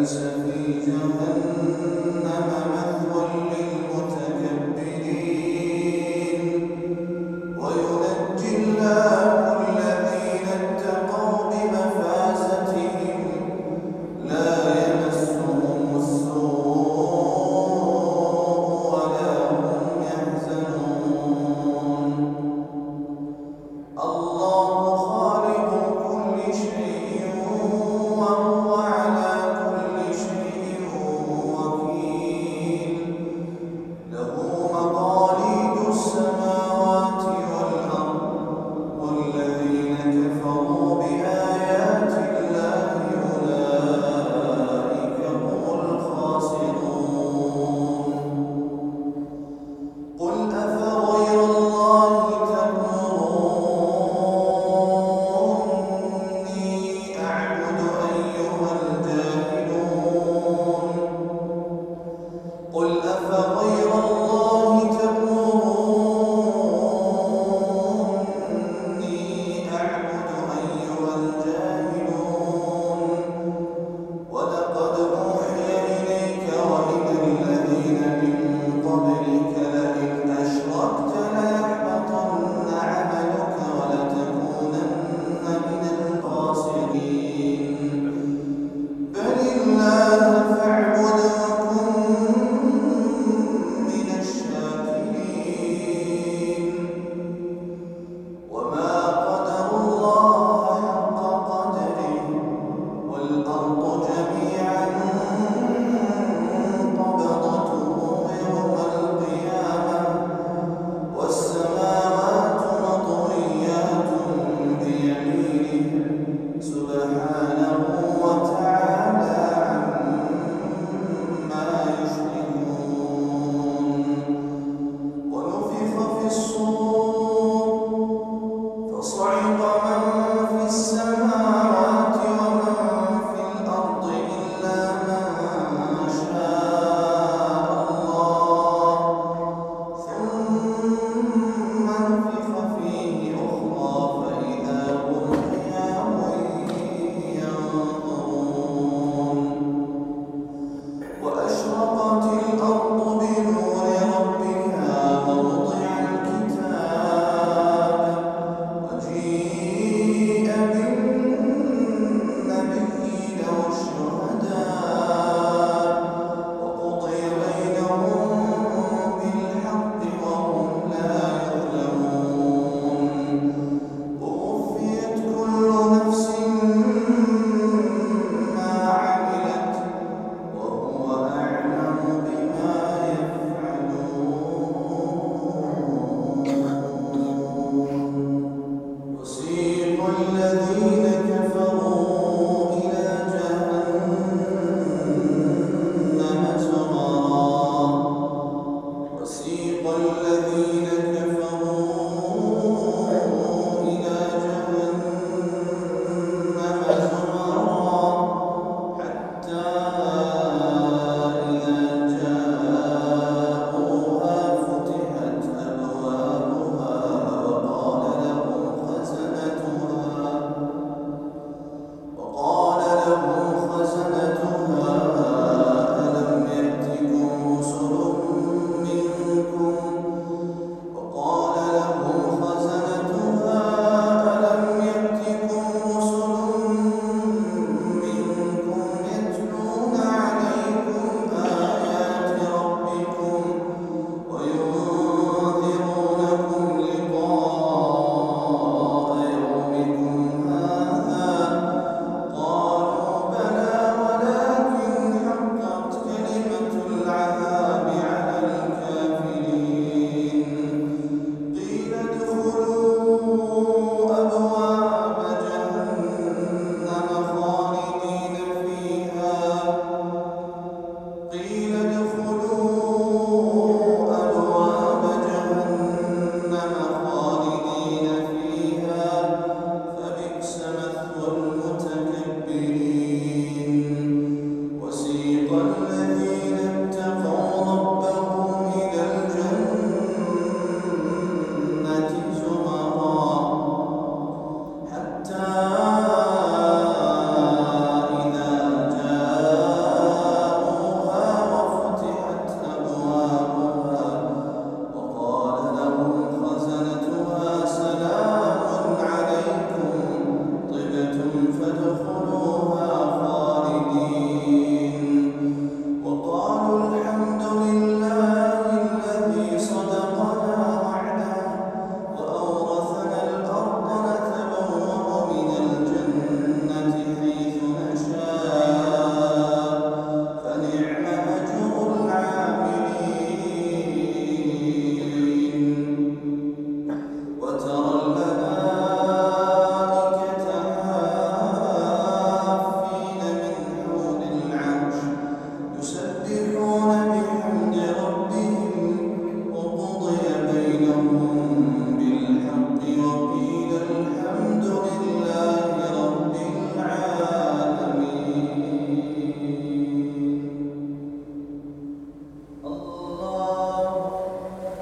ليس في جهنم